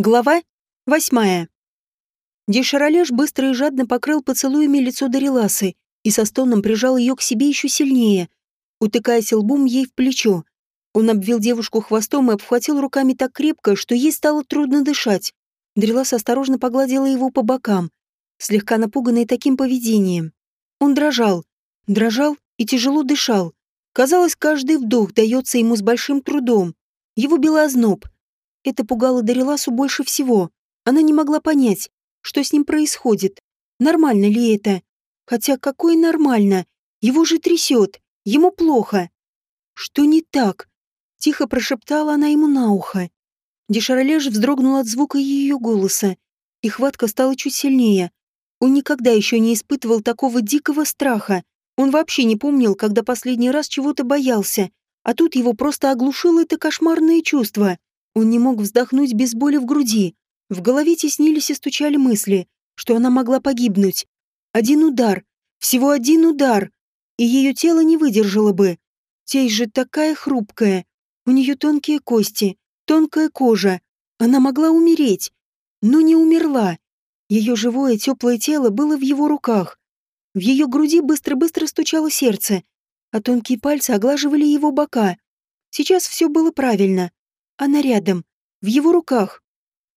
Глава восьмая. Дешаролеш быстро и жадно покрыл поцелуями лицо Дариласы и со стоном прижал ее к себе еще сильнее, утыкаясь лбом ей в плечо. Он обвил девушку хвостом и обхватил руками так крепко, что ей стало трудно дышать. Дариласа осторожно погладила его по бокам, слегка напуганный таким поведением. Он дрожал, дрожал и тяжело дышал. Казалось, каждый вдох дается ему с большим трудом. Его бил озноб — это пугало Дариласу больше всего. Она не могла понять, что с ним происходит. Нормально ли это? Хотя какое нормально? Его же трясет. Ему плохо. Что не так? Тихо прошептала она ему на ухо. Дешаролеж вздрогнул от звука ее голоса, и хватка стала чуть сильнее. Он никогда еще не испытывал такого дикого страха. Он вообще не помнил, когда последний раз чего-то боялся, а тут его просто оглушило это кошмарное чувство. Он не мог вздохнуть без боли в груди. В голове теснились и стучали мысли, что она могла погибнуть. Один удар, всего один удар, и ее тело не выдержало бы. Тей же такая хрупкая. У нее тонкие кости, тонкая кожа. Она могла умереть, но не умерла. Ее живое теплое тело было в его руках. В ее груди быстро-быстро стучало сердце, а тонкие пальцы оглаживали его бока. Сейчас все было правильно. Она рядом, в его руках.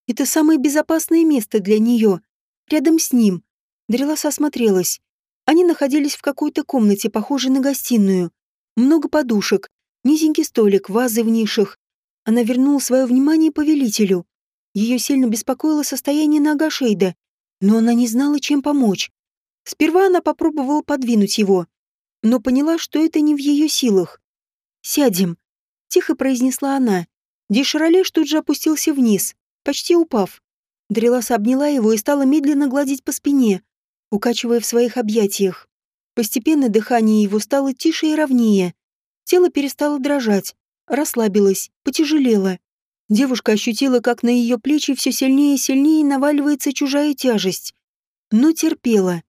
Это самое безопасное место для нее. Рядом с ним. Дреласа осмотрелась. Они находились в какой-то комнате, похожей на гостиную. Много подушек, низенький столик, вазы в нишах. Она вернула свое внимание повелителю. Ее сильно беспокоило состояние нога Шейда, но она не знала, чем помочь. Сперва она попробовала подвинуть его, но поняла, что это не в ее силах. «Сядем», — тихо произнесла она. Деширалеш тут же опустился вниз, почти упав. Дреласа обняла его и стала медленно гладить по спине, укачивая в своих объятиях. Постепенно дыхание его стало тише и ровнее. Тело перестало дрожать, расслабилось, потяжелело. Девушка ощутила, как на ее плечи все сильнее и сильнее наваливается чужая тяжесть. Но терпела.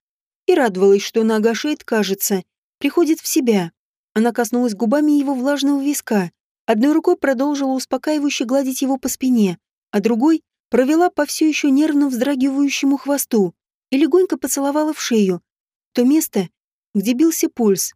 И радовалась, что нога шеет, кажется, приходит в себя. Она коснулась губами его влажного виска, Одной рукой продолжила успокаивающе гладить его по спине, а другой провела по все еще нервно вздрагивающему хвосту и легонько поцеловала в шею, то место, где бился пульс.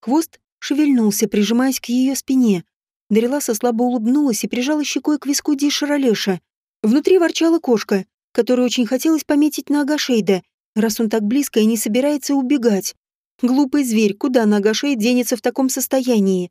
Хвост шевельнулся, прижимаясь к ее спине. Дариласа слабо улыбнулась и прижала щекой к виску Ди Шаролеша. Внутри ворчала кошка, которой очень хотелось пометить на Агашейда, раз он так близко и не собирается убегать. Глупый зверь, куда на Агашейд денется в таком состоянии?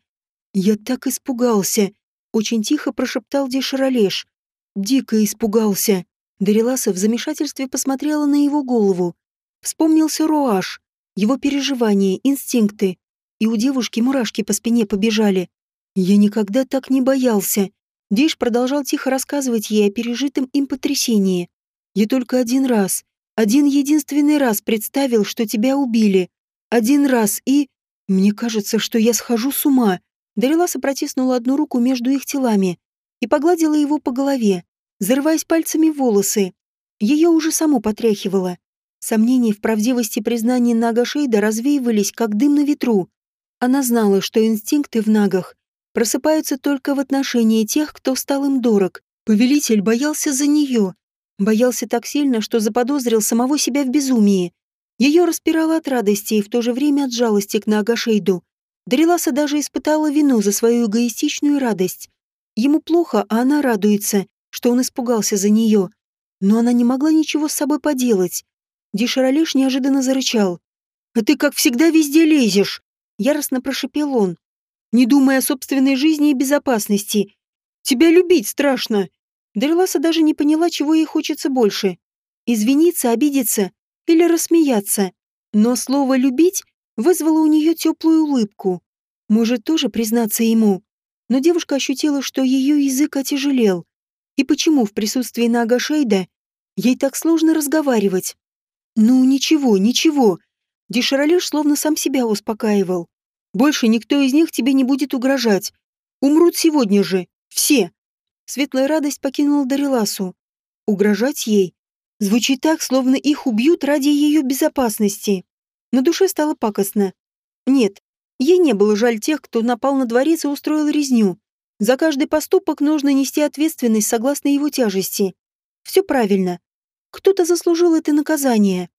«Я так испугался!» — очень тихо прошептал Деширалеш. «Дико испугался!» Дариласа в замешательстве посмотрела на его голову. Вспомнился Руаш, его переживания, инстинкты. И у девушки мурашки по спине побежали. «Я никогда так не боялся!» Диш продолжал тихо рассказывать ей о пережитом им потрясении. «Я только один раз, один единственный раз представил, что тебя убили. Один раз и... Мне кажется, что я схожу с ума. Дариласа протиснула одну руку между их телами и погладила его по голове, зарываясь пальцами в волосы. Ее уже само потряхивало. Сомнения в правдивости признания Нага Шейда развеивались, как дым на ветру. Она знала, что инстинкты в Нагах просыпаются только в отношении тех, кто стал им дорог. Повелитель боялся за нее. Боялся так сильно, что заподозрил самого себя в безумии. Ее распирало от радости и в то же время от жалости к Нагашейду. Дариласа даже испытала вину за свою эгоистичную радость. Ему плохо, а она радуется, что он испугался за нее. Но она не могла ничего с собой поделать. Дишаралеш неожиданно зарычал. «А ты, как всегда, везде лезешь!» Яростно прошипел он. «Не думая о собственной жизни и безопасности. Тебя любить страшно!» Дариласа даже не поняла, чего ей хочется больше. Извиниться, обидеться или рассмеяться. Но слово «любить» вызвало у нее теплую улыбку. Может, тоже признаться ему. Но девушка ощутила, что ее язык отяжелел. И почему в присутствии Нага Шейда ей так сложно разговаривать? Ну, ничего, ничего. Деширалеш словно сам себя успокаивал. Больше никто из них тебе не будет угрожать. Умрут сегодня же. Все. Светлая радость покинула Дариласу. Угрожать ей? Звучит так, словно их убьют ради ее безопасности. На душе стало пакостно. Нет, ей не было жаль тех, кто напал на дворец и устроил резню. За каждый поступок нужно нести ответственность согласно его тяжести. Все правильно. Кто-то заслужил это наказание.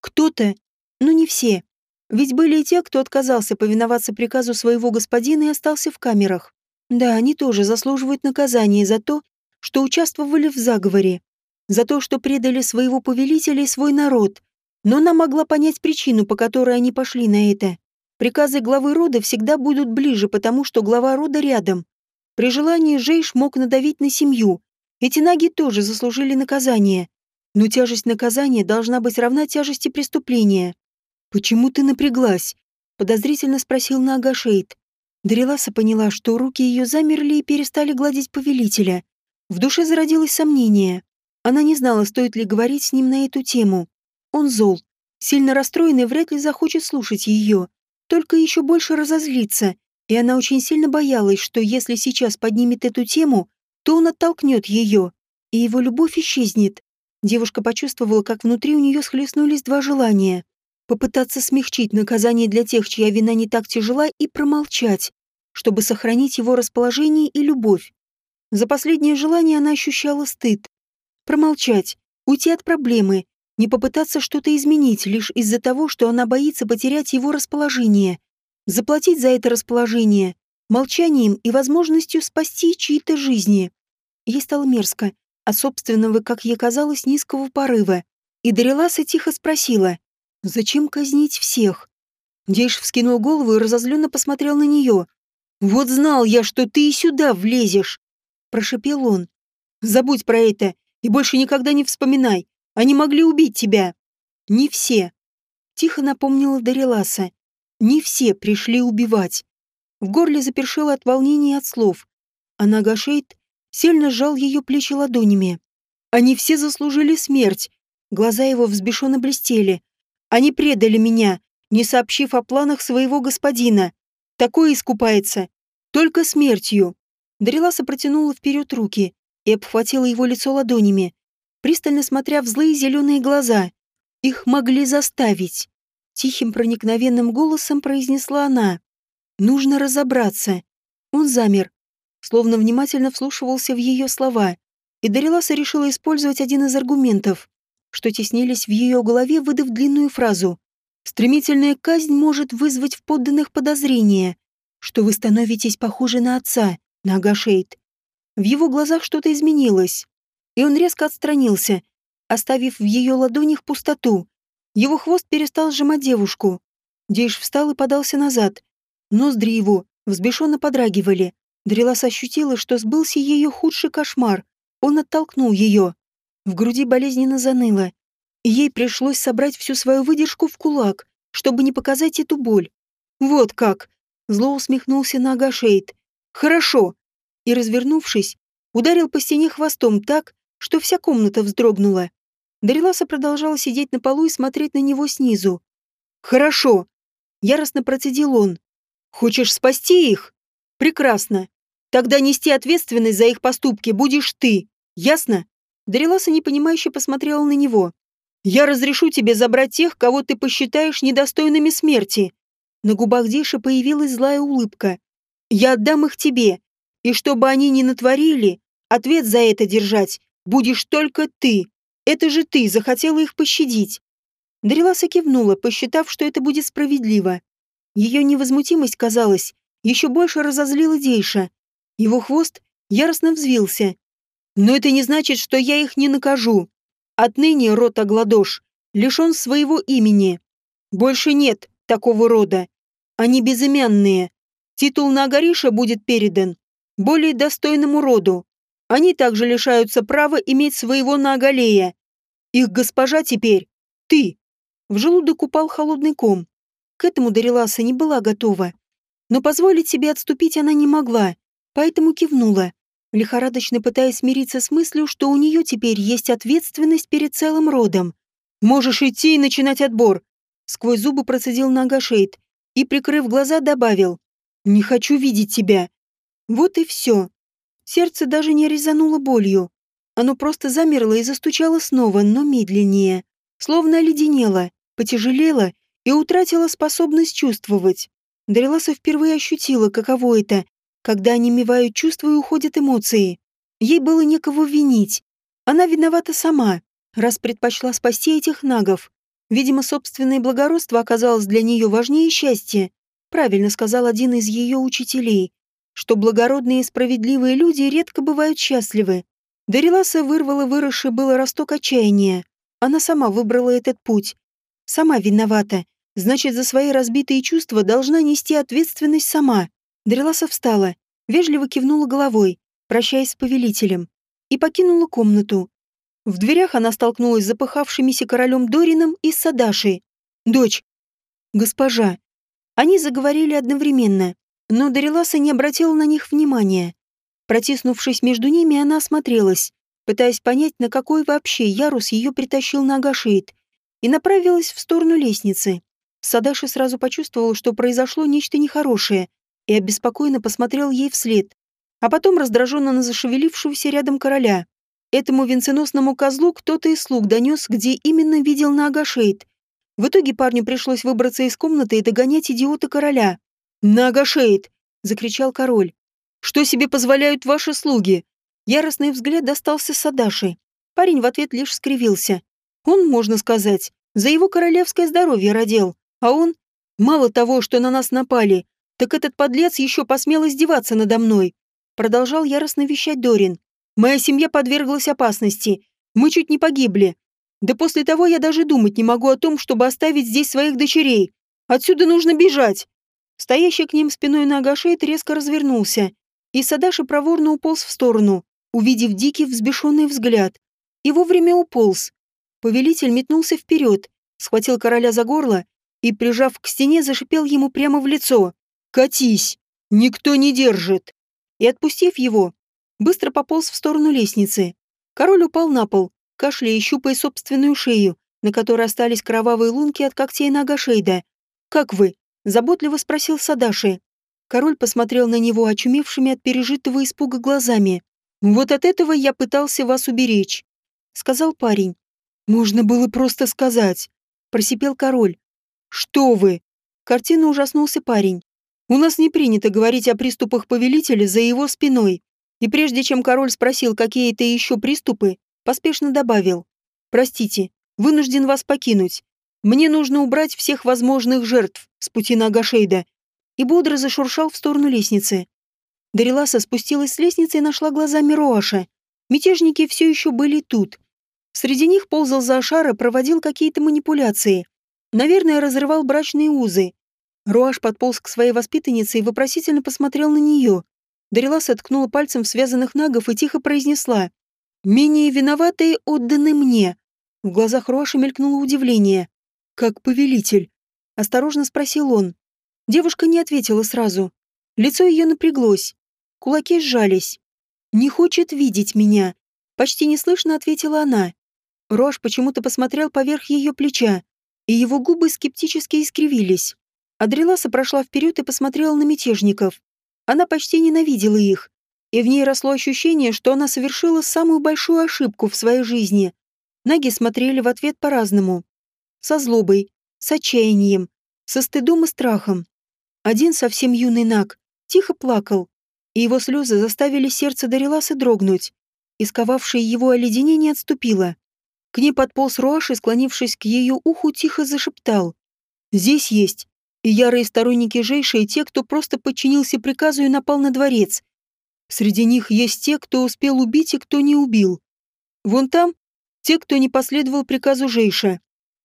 Кто-то, но не все. Ведь были и те, кто отказался повиноваться приказу своего господина и остался в камерах. Да, они тоже заслуживают наказания за то, что участвовали в заговоре, за то, что предали своего повелителя и свой народ. Но она могла понять причину, по которой они пошли на это. Приказы главы рода всегда будут ближе, потому что глава рода рядом. При желании Жейш мог надавить на семью. Эти наги тоже заслужили наказание. Но тяжесть наказания должна быть равна тяжести преступления. «Почему ты напряглась?» — подозрительно спросил Нага Шейд. Дариласа поняла, что руки ее замерли и перестали гладить повелителя. В душе зародилось сомнение. Она не знала, стоит ли говорить с ним на эту тему. Он зол. Сильно расстроенный вряд ли захочет слушать ее. Только еще больше разозлится. И она очень сильно боялась, что если сейчас поднимет эту тему, то он оттолкнет ее, и его любовь исчезнет. Девушка почувствовала, как внутри у нее схлестнулись два желания попытаться смягчить наказание для тех, чья вина не так тяжела, и промолчать, чтобы сохранить его расположение и любовь. За последнее желание она ощущала стыд. Промолчать, уйти от проблемы, не попытаться что-то изменить лишь из-за того, что она боится потерять его расположение. Заплатить за это расположение молчанием и возможностью спасти чьи-то жизни. Ей стало мерзко от собственного, как ей казалось, низкого порыва. И Дариласа тихо спросила, Зачем казнить всех? Дейш вскинул голову и разозленно посмотрел на нее. «Вот знал я, что ты и сюда влезешь!» Прошипел он. «Забудь про это и больше никогда не вспоминай. Они могли убить тебя». «Не все», — тихо напомнила Дариласа. «Не все пришли убивать». В горле запершило от волнения и от слов. А Нагашейд сильно сжал ее плечи ладонями. «Они все заслужили смерть». Глаза его взбешенно блестели. Они предали меня, не сообщив о планах своего господина. Такое искупается. Только смертью. Дариласа протянула вперед руки и обхватила его лицо ладонями, пристально смотря в злые зеленые глаза. Их могли заставить. Тихим проникновенным голосом произнесла она. «Нужно разобраться». Он замер, словно внимательно вслушивался в ее слова, и Дариласа решила использовать один из аргументов что теснились в ее голове, выдав длинную фразу. «Стремительная казнь может вызвать в подданных подозрение, что вы становитесь похожи на отца, на Агашейд». В его глазах что-то изменилось, и он резко отстранился, оставив в ее ладонях пустоту. Его хвост перестал сжимать девушку. Дейш встал и подался назад. Ноздри его взбешенно подрагивали. Дрелас ощутила, что сбылся ее худший кошмар. Он оттолкнул ее. В груди болезненно заныло, ей пришлось собрать всю свою выдержку в кулак, чтобы не показать эту боль. «Вот как!» — зло усмехнулся на Агашейд. «Хорошо!» И, развернувшись, ударил по стене хвостом так, что вся комната вздрогнула. Дариласа продолжала сидеть на полу и смотреть на него снизу. «Хорошо!» — яростно процедил он. «Хочешь спасти их? Прекрасно. Тогда нести ответственность за их поступки будешь ты. Ясно?» Дариласа непонимающе посмотрела на него. «Я разрешу тебе забрать тех, кого ты посчитаешь недостойными смерти». На губах Диши появилась злая улыбка. «Я отдам их тебе, и чтобы они ни натворили, ответ за это держать будешь только ты. Это же ты захотела их пощадить». Дариласа кивнула, посчитав, что это будет справедливо. Ее невозмутимость, казалось, еще больше разозлила Дейша. Его хвост яростно взвился, но это не значит, что я их не накажу. Отныне род Агладош лишен своего имени. Больше нет такого рода. Они безымянные. Титул Нагариша будет передан более достойному роду. Они также лишаются права иметь своего Нагалея. Их госпожа теперь — ты. В желудок упал холодный ком. К этому Дариласа не была готова. Но позволить себе отступить она не могла, поэтому кивнула лихорадочно пытаясь смириться с мыслью, что у нее теперь есть ответственность перед целым родом. «Можешь идти и начинать отбор», — сквозь зубы процедил Нагашейд и, прикрыв глаза, добавил. «Не хочу видеть тебя». Вот и все. Сердце даже не резануло болью. Оно просто замерло и застучало снова, но медленнее. Словно оледенело, потяжелело и утратило способность чувствовать. Дариласа впервые ощутила, каково это когда онемевают чувства и уходят эмоции. Ей было некого винить. Она виновата сама, раз предпочла спасти этих нагов. Видимо, собственное благородство оказалось для нее важнее счастья. Правильно сказал один из ее учителей, что благородные и справедливые люди редко бывают счастливы. Дариласа вырвала выросший было росток отчаяния. Она сама выбрала этот путь. Сама виновата. Значит, за свои разбитые чувства должна нести ответственность сама. Дариласа встала, вежливо кивнула головой, прощаясь с повелителем, и покинула комнату. В дверях она столкнулась с запыхавшимися королем Дорином и Садашей. «Дочь!» «Госпожа!» Они заговорили одновременно, но Дариласа не обратила на них внимания. Протиснувшись между ними, она осмотрелась, пытаясь понять, на какой вообще ярус ее притащил на Агашейд, и направилась в сторону лестницы. Садаши сразу почувствовал, что произошло нечто нехорошее, и обеспокоенно посмотрел ей вслед, а потом раздраженно на зашевелившегося рядом короля. Этому венценосному козлу кто-то из слуг донес, где именно видел Нагашейд. В итоге парню пришлось выбраться из комнаты и догонять идиота короля. «Нагашейд!» — закричал король. «Что себе позволяют ваши слуги?» Яростный взгляд достался Садаши. Парень в ответ лишь скривился. Он, можно сказать, за его королевское здоровье родил, а он... Мало того, что на нас напали, так этот подлец еще посмел издеваться надо мной. Продолжал яростно вещать Дорин. Моя семья подверглась опасности. Мы чуть не погибли. Да после того я даже думать не могу о том, чтобы оставить здесь своих дочерей. Отсюда нужно бежать. Стоящий к ним спиной на Агашейт резко развернулся, и Садаши проворно уполз в сторону, увидев дикий взбешенный взгляд. И вовремя уполз. Повелитель метнулся вперед, схватил короля за горло и, прижав к стене, зашипел ему прямо в лицо. «Катись! Никто не держит!» И, отпустив его, быстро пополз в сторону лестницы. Король упал на пол, кашляя и щупая собственную шею, на которой остались кровавые лунки от когтей нога Шейда. «Как вы?» – заботливо спросил Садаши. Король посмотрел на него очумевшими от пережитого испуга глазами. «Вот от этого я пытался вас уберечь», — сказал парень. «Можно было просто сказать», — просипел король. «Что вы?» Картина ужаснулся парень. «У нас не принято говорить о приступах повелителя за его спиной. И прежде чем король спросил какие-то еще приступы, поспешно добавил. «Простите, вынужден вас покинуть. Мне нужно убрать всех возможных жертв с пути на Агашейда». И бодро зашуршал в сторону лестницы. Дариласа спустилась с лестницы и нашла глазами Роаша. Мятежники все еще были тут. Среди них ползал за Ашара, проводил какие-то манипуляции. Наверное, разрывал брачные узы. Руаш подполз к своей воспитаннице и вопросительно посмотрел на нее. Дариласа ткнула пальцем в связанных нагов и тихо произнесла. «Менее виноватые отданы мне». В глазах Руаша мелькнуло удивление. «Как повелитель?» — осторожно спросил он. Девушка не ответила сразу. Лицо ее напряглось. Кулаки сжались. «Не хочет видеть меня», — почти неслышно ответила она. Рош почему-то посмотрел поверх ее плеча, и его губы скептически искривились. Адреласа прошла вперед и посмотрела на мятежников. Она почти ненавидела их, и в ней росло ощущение, что она совершила самую большую ошибку в своей жизни. Наги смотрели в ответ по-разному. Со злобой, с отчаянием, со стыдом и страхом. Один совсем юный наг тихо плакал, и его слезы заставили сердце Дариласы дрогнуть. Исковавшее его оледенение отступило. К ней подполз Руаш и, склонившись к ее уху, тихо зашептал. «Здесь есть и ярые сторонники Жейша, и те, кто просто подчинился приказу и напал на дворец. Среди них есть те, кто успел убить и кто не убил. Вон там те, кто не последовал приказу Жейша.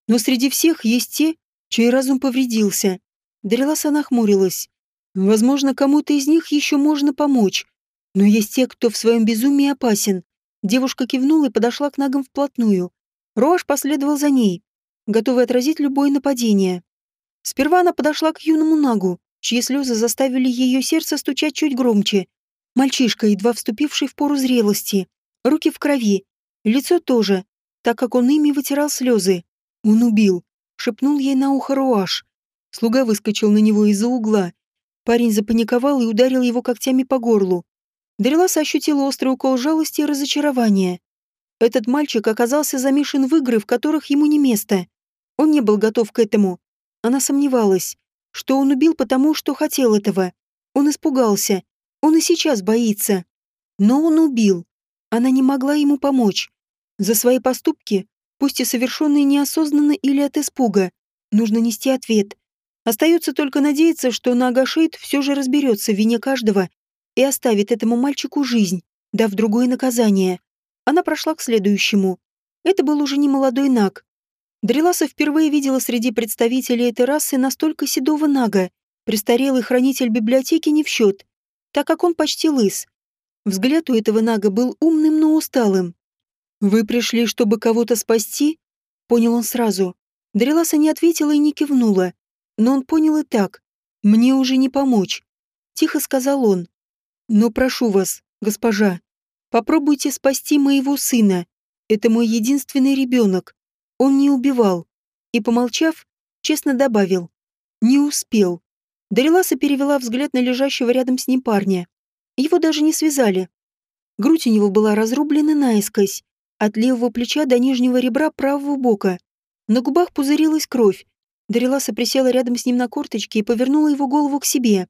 Но среди всех есть те, чей разум повредился. Дариласа нахмурилась. Возможно, кому-то из них еще можно помочь. Но есть те, кто в своем безумии опасен. Девушка кивнула и подошла к ногам вплотную. Роаш последовал за ней, готовый отразить любое нападение. Сперва она подошла к юному нагу, чьи слезы заставили ее сердце стучать чуть громче. Мальчишка, едва вступивший в пору зрелости. Руки в крови. Лицо тоже, так как он ими вытирал слезы. Он убил. Шепнул ей на ухо Руаш. Слуга выскочил на него из-за угла. Парень запаниковал и ударил его когтями по горлу. Дариласа ощутила острый укол жалости и разочарования. Этот мальчик оказался замешан в игры, в которых ему не место. Он не был готов к этому. Она сомневалась, что он убил потому, что хотел этого. Он испугался. Он и сейчас боится. Но он убил. Она не могла ему помочь. За свои поступки, пусть и совершенные неосознанно или от испуга, нужно нести ответ. Остается только надеяться, что Нагашейд все же разберется в вине каждого и оставит этому мальчику жизнь, дав другое наказание. Она прошла к следующему. Это был уже не молодой Наг. Дреласа впервые видела среди представителей этой расы настолько седого Нага, престарелый хранитель библиотеки не в счет, так как он почти лыс. Взгляд у этого Нага был умным, но усталым. «Вы пришли, чтобы кого-то спасти?» Понял он сразу. Дреласа не ответила и не кивнула. Но он понял и так. «Мне уже не помочь», — тихо сказал он. «Но прошу вас, госпожа, попробуйте спасти моего сына. Это мой единственный ребенок. Он не убивал». И, помолчав, честно добавил. «Не успел». Дариласа перевела взгляд на лежащего рядом с ним парня. Его даже не связали. Грудь у него была разрублена наискось, от левого плеча до нижнего ребра правого бока. На губах пузырилась кровь. Дариласа присела рядом с ним на корточки и повернула его голову к себе.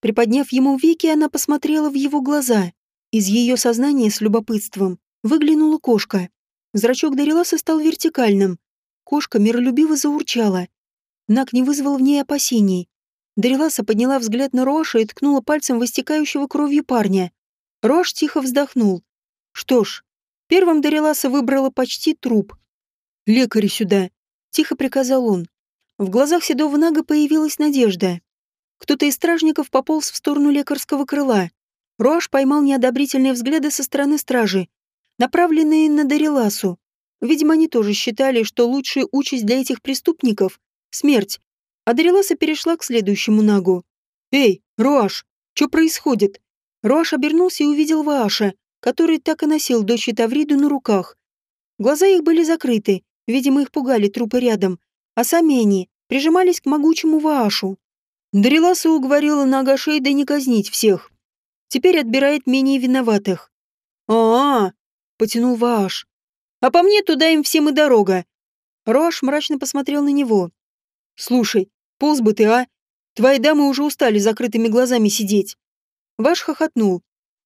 Приподняв ему веки, она посмотрела в его глаза. Из ее сознания с любопытством выглянула кошка. Зрачок Дариласа стал вертикальным. Кошка миролюбиво заурчала. Нак не вызвал в ней опасений. Дариласа подняла взгляд на Роша и ткнула пальцем в истекающего кровью парня. Рош тихо вздохнул. Что ж, Первым Дариласа выбрала почти труп. «Лекарь сюда!» — тихо приказал он. В глазах седого нага появилась надежда. Кто-то из стражников пополз в сторону лекарского крыла. Руаш поймал неодобрительные взгляды со стороны стражи, направленные на Дариласу. Видимо, они тоже считали, что лучшая участь для этих преступников — смерть. А Дариласа перешла к следующему нагу. «Эй, Руаш, что происходит?» Руаш обернулся и увидел Вааша, который так и носил дочь Тавриду на руках. Глаза их были закрыты, видимо, их пугали трупы рядом, а сами они прижимались к могучему Ваашу. Дариласа уговорила Нагашейда не казнить всех. Теперь отбирает менее виноватых. «А-а-а!» — потянул Вааш. «А по мне туда им всем и дорога!» Роаш мрачно посмотрел на него. «Слушай, полз бы ты, а? Твои дамы уже устали закрытыми глазами сидеть». Ваш хохотнул.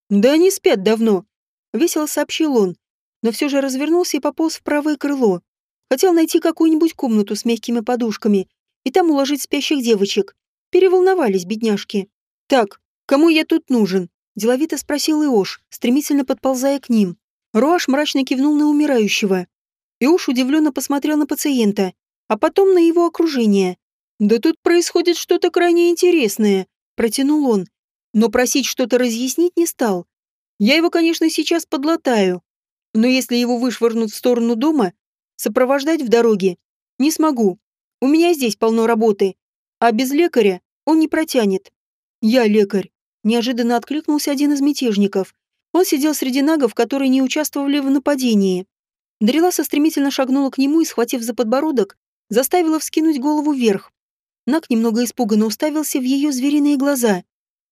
«Да они спят давно», — весело сообщил он, но все же развернулся и пополз в правое крыло. Хотел найти какую-нибудь комнату с мягкими подушками и там уложить спящих девочек. Переволновались бедняжки. «Так, кому я тут нужен?» — деловито спросил Иош, стремительно подползая к ним. Руаш мрачно кивнул на умирающего. Иош удивленно посмотрел на пациента, а потом на его окружение. «Да тут происходит что-то крайне интересное», — протянул он, но просить что-то разъяснить не стал. Я его, конечно, сейчас подлатаю, но если его вышвырнут в сторону дома, сопровождать в дороге не смогу. У меня здесь полно работы, а без лекаря он не протянет. Я лекарь. Неожиданно откликнулся один из мятежников. Он сидел среди нагов, которые не участвовали в нападении. Дреласа стремительно шагнула к нему и, схватив за подбородок, заставила вскинуть голову вверх. Наг немного испуганно уставился в ее звериные глаза.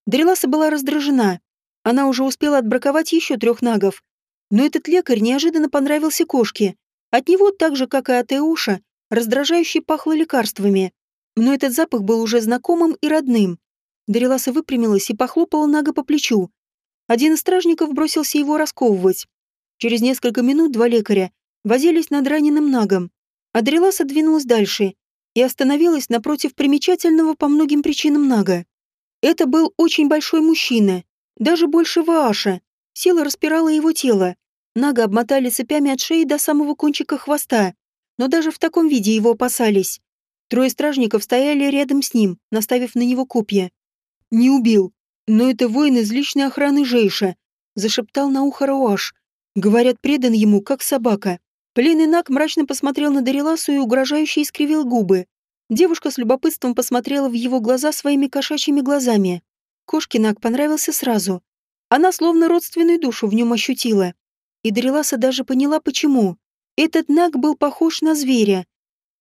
Дреласа была раздражена. Она уже успела отбраковать еще трех нагов. Но этот лекарь неожиданно понравился кошке. От него, так же, как и от Эуша, раздражающе пахло лекарствами. Но этот запах был уже знакомым и родным. Дариласа выпрямилась и похлопала Нага по плечу. Один из стражников бросился его расковывать. Через несколько минут два лекаря возились над раненым Нагом. А Дариласа двинулась дальше и остановилась напротив примечательного по многим причинам Нага. Это был очень большой мужчина, даже больше Вааша. Сила распирала его тело. Нага обмотали цепями от шеи до самого кончика хвоста. Но даже в таком виде его опасались. Трое стражников стояли рядом с ним, наставив на него копья. «Не убил. Но это воин из личной охраны Жейша», — зашептал на ухо Рауаш. Говорят, предан ему, как собака. Пленный Наг мрачно посмотрел на Дариласу и угрожающе искривил губы. Девушка с любопытством посмотрела в его глаза своими кошачьими глазами. Кошке Наг понравился сразу. Она словно родственную душу в нем ощутила. И Дариласа даже поняла, почему. Этот Наг был похож на зверя.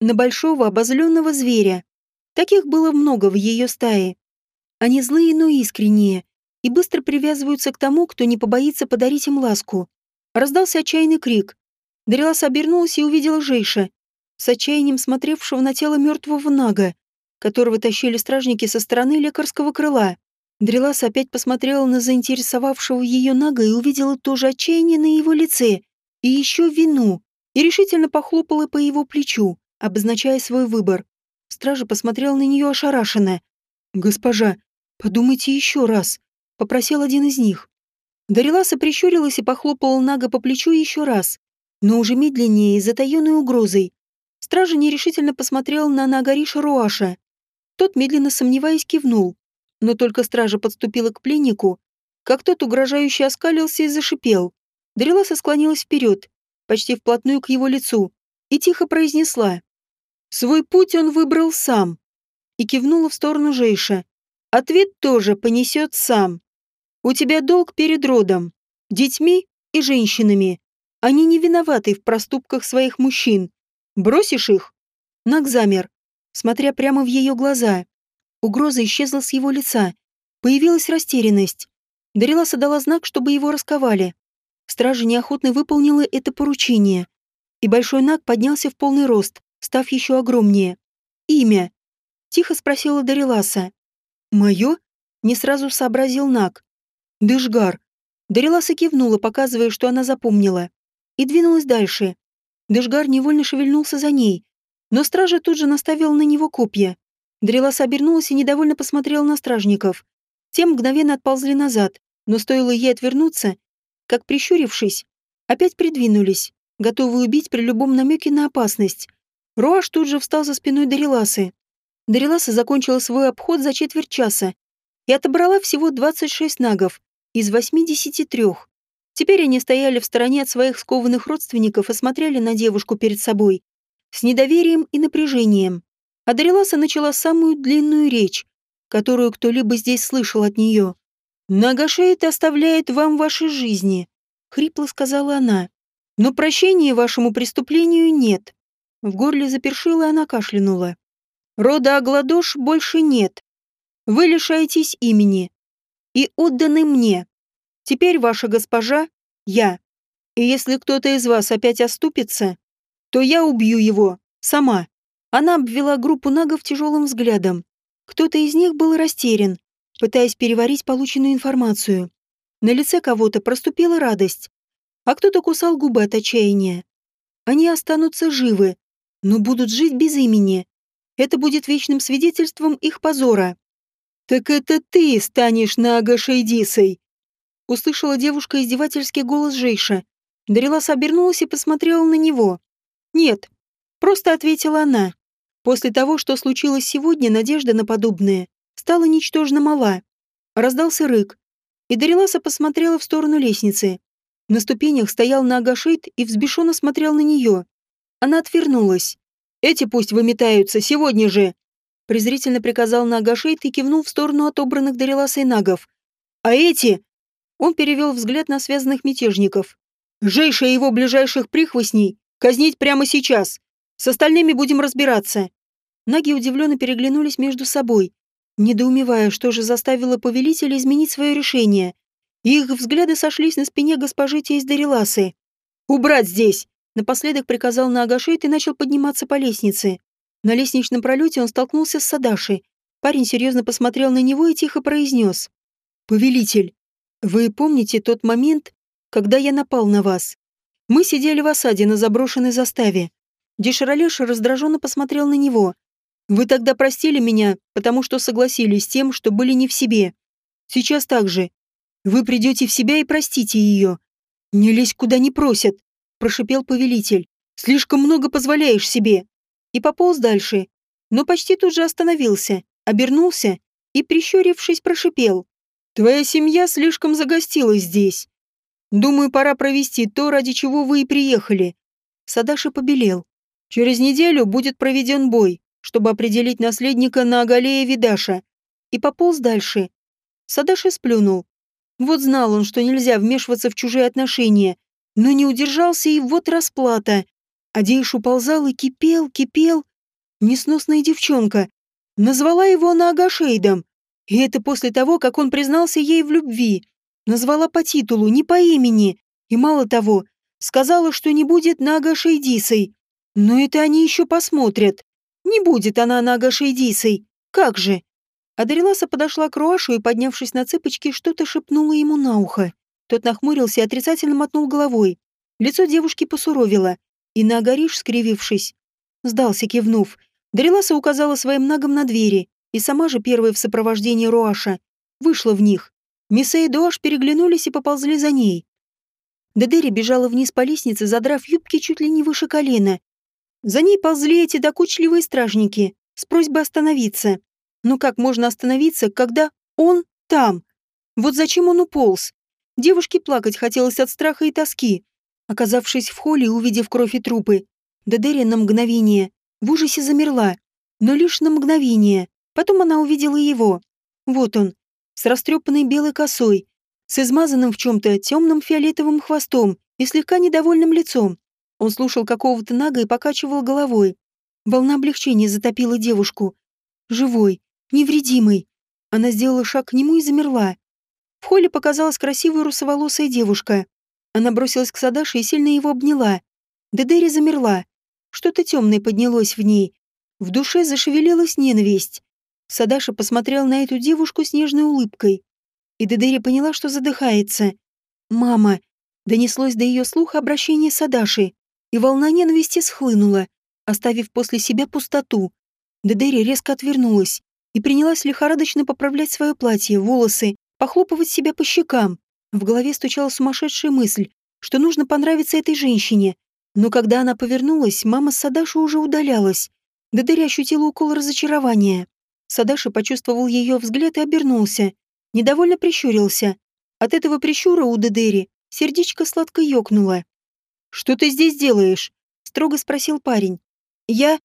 На большого обозленного зверя. Таких было много в ее стае. Они злые, но искренние. И быстро привязываются к тому, кто не побоится подарить им ласку. Раздался отчаянный крик. Дариласа обернулась и увидела Жейша, с отчаянием смотревшего на тело мертвого Нага, которого тащили стражники со стороны лекарского крыла. Дрелас опять посмотрела на заинтересовавшего ее Нага и увидела то же отчаяние на его лице. и еще вину, и решительно похлопала по его плечу, обозначая свой выбор. Стража посмотрел на нее ошарашенно. «Госпожа, подумайте еще раз», — попросил один из них. Дариласа прищурилась и похлопала Нага по плечу еще раз, но уже медленнее и затаенной угрозой. Стража нерешительно посмотрел на Нагариша Руаша. Тот, медленно сомневаясь, кивнул. Но только стража подступила к пленнику, как тот угрожающе оскалился и зашипел. Дариласа склонилась вперед, почти вплотную к его лицу, и тихо произнесла. «Свой путь он выбрал сам». И кивнула в сторону Жейша. «Ответ тоже понесет сам. У тебя долг перед родом, детьми и женщинами. Они не виноваты в проступках своих мужчин. Бросишь их?» Наг замер, смотря прямо в ее глаза. Угроза исчезла с его лица. Появилась растерянность. Дариласа дала знак, чтобы его расковали. Стража неохотно выполнила это поручение. И Большой Наг поднялся в полный рост, став еще огромнее. «Имя?» — тихо спросила Дариласа. «Мое?» — не сразу сообразил Наг. «Дышгар». Дариласа кивнула, показывая, что она запомнила. И двинулась дальше. Дышгар невольно шевельнулся за ней. Но стража тут же наставил на него копья. Дариласа обернулась и недовольно посмотрела на стражников. Те мгновенно отползли назад, но стоило ей отвернуться, как, прищурившись, опять придвинулись, готовые убить при любом намеке на опасность. Руаш тут же встал за спиной Дариласы. Дариласа закончила свой обход за четверть часа и отобрала всего 26 нагов из 83. Теперь они стояли в стороне от своих скованных родственников и смотрели на девушку перед собой с недоверием и напряжением. А Дариласа начала самую длинную речь, которую кто-либо здесь слышал от нее. «Нагашейт оставляет вам ваши жизни», — хрипло сказала она. «Но прощения вашему преступлению нет». В горле запершила она кашлянула. «Рода Агладош больше нет. Вы лишаетесь имени. И отданы мне. Теперь ваша госпожа — я. И если кто-то из вас опять оступится, то я убью его, сама». Она обвела группу нагов тяжелым взглядом. Кто-то из них был растерян, пытаясь переварить полученную информацию. На лице кого-то проступила радость, а кто-то кусал губы от отчаяния. Они останутся живы, но будут жить без имени. Это будет вечным свидетельством их позора. «Так это ты станешь Нага Шейдисой!» Услышала девушка издевательский голос Жейша. Дарилас обернулась и посмотрела на него. «Нет», — просто ответила она. После того, что случилось сегодня, надежда на подобное стала ничтожно мала. Раздался рык, и Дариласа посмотрела в сторону лестницы. На ступенях стоял Нагашит и взбешенно смотрел на нее. Она отвернулась. «Эти пусть выметаются, сегодня же!» Презрительно приказал Нагашит и кивнул в сторону отобранных Дариласой нагов. «А эти...» Он перевел взгляд на связанных мятежников. «Жейша и его ближайших прихвостней казнить прямо сейчас. С остальными будем разбираться». Наги удивленно переглянулись между собой, недоумевая, что же заставило повелителя изменить свое решение. их взгляды сошлись на спине госпожи Тейс Дариласы. «Убрать здесь!» Напоследок приказал на Агашейт и начал подниматься по лестнице. На лестничном пролете он столкнулся с Садашей. Парень серьезно посмотрел на него и тихо произнес. «Повелитель, вы помните тот момент, когда я напал на вас? Мы сидели в осаде на заброшенной заставе. Деширалеш раздраженно посмотрел на него. Вы тогда простили меня, потому что согласились с тем, что были не в себе. Сейчас так же. Вы придете в себя и простите ее. Не лезь куда не просят, прошипел повелитель. Слишком много позволяешь себе. И пополз дальше, но почти тут же остановился, обернулся и, прищурившись, прошипел. Твоя семья слишком загостилась здесь. Думаю, пора провести то, ради чего вы и приехали. Садаша побелел. Через неделю будет проведен бой чтобы определить наследника на Агалея Видаша, и пополз дальше. Садаши сплюнул. Вот знал он, что нельзя вмешиваться в чужие отношения, но не удержался, и вот расплата. Адейш уползал и кипел, кипел. Несносная девчонка. Назвала его Наагашейдом. И это после того, как он признался ей в любви. Назвала по титулу, не по имени. И мало того, сказала, что не будет Наагашейдисой. Но это они еще посмотрят. Не будет она Нага Шейдисой. Как же? Адариласа подошла к Руашу и, поднявшись на цыпочки, что-то шепнула ему на ухо. Тот нахмурился и отрицательно мотнул головой. Лицо девушки посуровило, и на Агариш, скривившись, сдался, кивнув. Дариласа указала своим нагом на двери, и сама же первая в сопровождении Руаша вышла в них. Мисса и Дуаш переглянулись и поползли за ней. Дедери бежала вниз по лестнице, задрав юбки чуть ли не выше колена. За ней ползли эти докучливые стражники с просьбой остановиться. Но как можно остановиться, когда он там? Вот зачем он уполз? Девушке плакать хотелось от страха и тоски. Оказавшись в холле увидев кровь и трупы, Дедери на мгновение в ужасе замерла, но лишь на мгновение. Потом она увидела его. Вот он, с растрепанной белой косой, с измазанным в чем-то темным фиолетовым хвостом и слегка недовольным лицом. Он слушал какого-то нага и покачивал головой. Волна облегчения затопила девушку. Живой, невредимый. Она сделала шаг к нему и замерла. В холле показалась красивая русоволосая девушка. Она бросилась к Садаше и сильно его обняла. Дедери замерла. Что-то темное поднялось в ней. В душе зашевелилась ненависть. Садаша посмотрел на эту девушку с нежной улыбкой. И Дедери поняла, что задыхается. «Мама!» Донеслось до ее слуха обращение Садаши, и волна ненависти схлынула, оставив после себя пустоту. Дедери резко отвернулась и принялась лихорадочно поправлять свое платье, волосы, похлопывать себя по щекам. В голове стучала сумасшедшая мысль, что нужно понравиться этой женщине. Но когда она повернулась, мама с Садаши уже удалялась. Дедери ощутила укол разочарования. Садаши почувствовал ее взгляд и обернулся. Недовольно прищурился. От этого прищура у Дедери сердечко сладко ёкнуло. «Что ты здесь делаешь?» — строго спросил парень. «Я...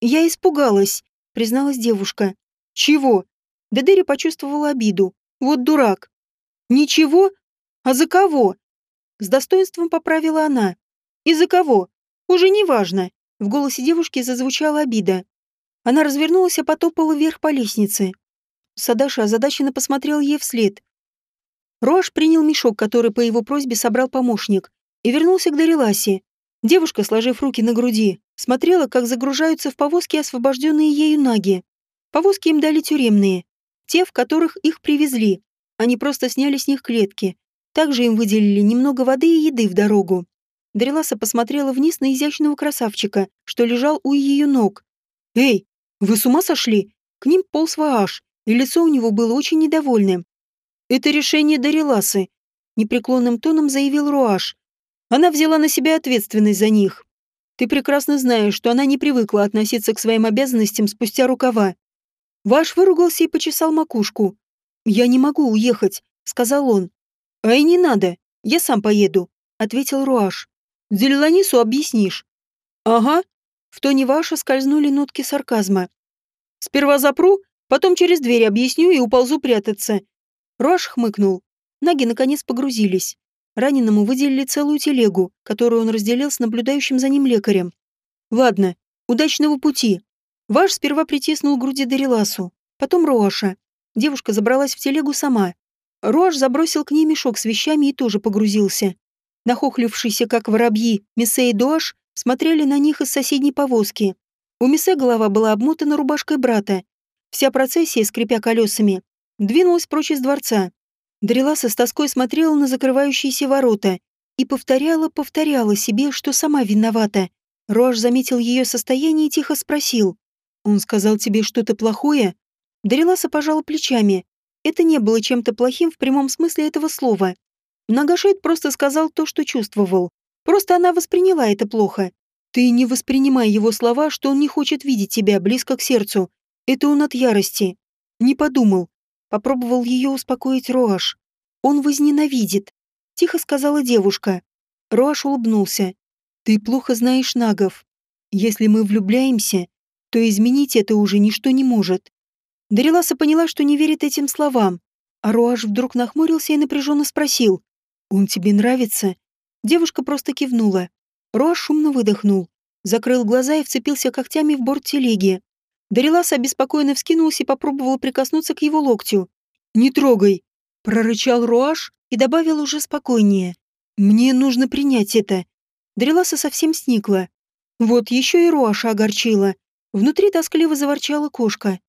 я испугалась», — призналась девушка. «Чего?» Дедери почувствовала обиду. «Вот дурак». «Ничего? А за кого?» С достоинством поправила она. «И за кого? Уже не важно». В голосе девушки зазвучала обида. Она развернулась и потопала вверх по лестнице. Садаша озадаченно посмотрел ей вслед. Роаш принял мешок, который по его просьбе собрал помощник, и вернулся к Дариласе. Девушка, сложив руки на груди, смотрела, как загружаются в повозки освобожденные ею наги. Повозки им дали тюремные, те, в которых их привезли. Они просто сняли с них клетки. Также им выделили немного воды и еды в дорогу. Дариласа посмотрела вниз на изящного красавчика, что лежал у ее ног. «Эй, вы с ума сошли?» К ним полз Вааш, и лицо у него было очень недовольным. «Это решение Дариласы», — непреклонным тоном заявил Руаш. «Она взяла на себя ответственность за них. Ты прекрасно знаешь, что она не привыкла относиться к своим обязанностям спустя рукава». Ваш выругался и почесал макушку. «Я не могу уехать», — сказал он. «А и не надо, я сам поеду», — ответил Руаш. «Делиланису объяснишь». «Ага». В тоне Ваша скользнули нотки сарказма. Сперва запру, потом через дверь объясню и уползу прятаться. Рош хмыкнул. Ноги наконец погрузились. Раненому выделили целую телегу, которую он разделил с наблюдающим за ним лекарем. Ладно, удачного пути. Ваш сперва притиснул к груди Дариласу, потом Роаша. Девушка забралась в телегу сама. Роаш забросил к ней мешок с вещами и тоже погрузился. Нахохлившиеся, как воробьи, Мессе и Дуаш смотрели на них из соседней повозки. У Мисе голова была обмотана рубашкой брата. Вся процессия, скрипя колесами, двинулась прочь из дворца. Дреласа с тоской смотрела на закрывающиеся ворота и повторяла, повторяла себе, что сама виновата. Роаш заметил ее состояние и тихо спросил. «Он сказал тебе что-то плохое?» Дреласа пожала плечами. Это не было чем-то плохим в прямом смысле этого слова. Нагашейд просто сказал то, что чувствовал. Просто она восприняла это плохо. Ты не воспринимай его слова, что он не хочет видеть тебя близко к сердцу. Это он от ярости. Не подумал. Попробовал ее успокоить Роаш. Он возненавидит. Тихо сказала девушка. Роаш улыбнулся. Ты плохо знаешь нагов. Если мы влюбляемся, то изменить это уже ничто не может. Дариласа поняла, что не верит этим словам. А Роаш вдруг нахмурился и напряженно спросил. «Он тебе нравится?» Девушка просто кивнула. Роа шумно выдохнул, закрыл глаза и вцепился когтями в борт телеги. Дариласа обеспокоенно вскинулась и попробовала прикоснуться к его локтю. «Не трогай!» — прорычал Руаш и добавил уже спокойнее. «Мне нужно принять это». Дариласа совсем сникла. Вот еще и Руаша огорчила. Внутри тоскливо заворчала кошка.